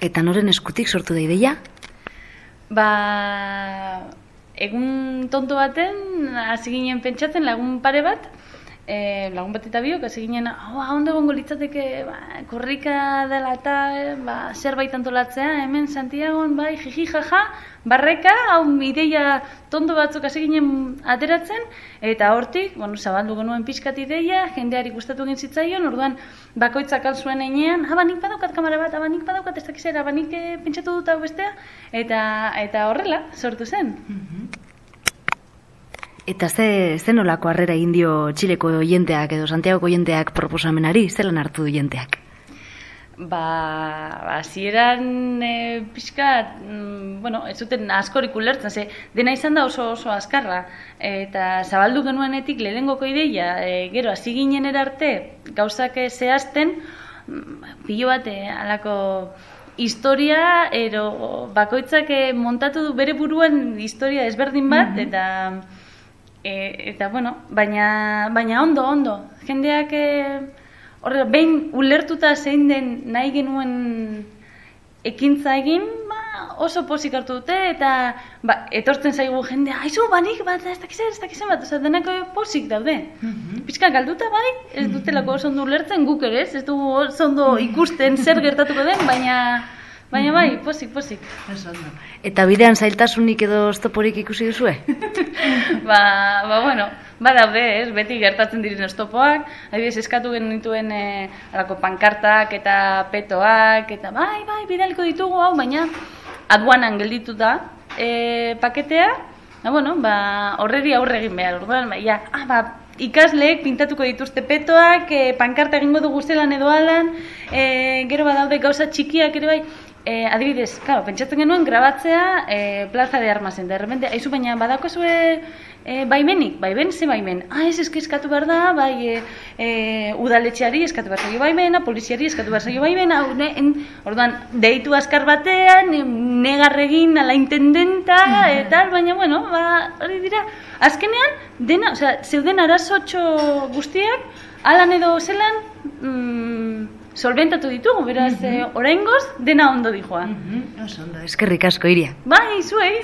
Eta noren eskutik sortu da ideia? Ba, egun tonto baten, hasi ginen pentsatzen lagun pare bat, e, lagun bat eta biok, hasi ginen, oh, ondo egongo litzateke, ba, korrika dela eta ba, zerbait antolatzea, hemen Santiagoan, bai, jiji jaja, barreka, hau ideia tondo batzuk hasi ginen ateratzen, eta hortik, bueno, zabaldu genuen pixkat ideia, jendeari gustatu egin zitzaion, orduan bakoitzak alzuen einean, haba nik badaukat kamera bat, haba nik badaukat ez dakizera, haba nik eh, pentsatu dut hau bestea, eta, eta horrela, sortu zen. Eta ze, ze nolako harrera egin dio Txileko jenteak edo Santiagoko jenteak proposamenari, zelan hartu du jenteak? Ba, hasieran e, pixka, mm, bueno, ez zuten askorik ulertzen, ze dena izan da oso oso azkarra. Eta zabaldu genuenetik lehenengoko ideia, e, gero hasi ginen erarte gauzak zehazten, mm, pilo bat e, alako historia, ero bakoitzak montatu du bere buruan historia ezberdin bat, mm eta e, eta bueno, baina, baina ondo, ondo. Jendeak e, horre, behin ulertuta zein den nahi genuen ekintza egin, ba, oso pozik hartu dute, eta ba, etortzen zaigu jende, aizu, banik, bat, ez dakizen, ez dakizen bat, oza, denako pozik daude. Mm Pizka galduta bai, ez dutelako oso ondo ulertzen guk ere, ez dugu oso ondo ikusten zer gertatuko den, baina... Baina bai, posik, posik. Eta bidean zailtasunik edo estoporik ikusi duzue? ba, ba, bueno, ba daude, ez, beti gertatzen diren estopoak, adibidez eskatu genituen e, alako pankartak eta petoak, eta bai, bai, bidaliko ditugu hau, baina aduanan gelditu da e, paketea, ba, bueno, ba, horreri aurre egin behar, orduan, ba, ja, ah, ba, ikasleek pintatuko dituzte petoak, e, pankarta egingo dugu zelan edo alan, e, gero badaude gauza txikiak ere bai, E, adibidez, claro, pentsatzen genuen grabatzea e, plaza de armazen, de repente, aizu baina badako zue e, baimenik, baiben ze baimen, ah, ez eski eskatu behar da, bai e, e, udaletxeari eskatu behar zaio baimena, poliziari eskatu behar zaio baimena, orduan, deitu askar batean, negarregin ala intendenta, mm eta, baina, bueno, ba, hori dira, azkenean, dena, osea, zeuden arazotxo guztiak, alan edo zelan, mm, solventatu ditugu, beraz, mm -hmm. oraingoz dena ondo dijoa. Mm -hmm. Oso ondo, eskerrik asko iria. Bai, zuei.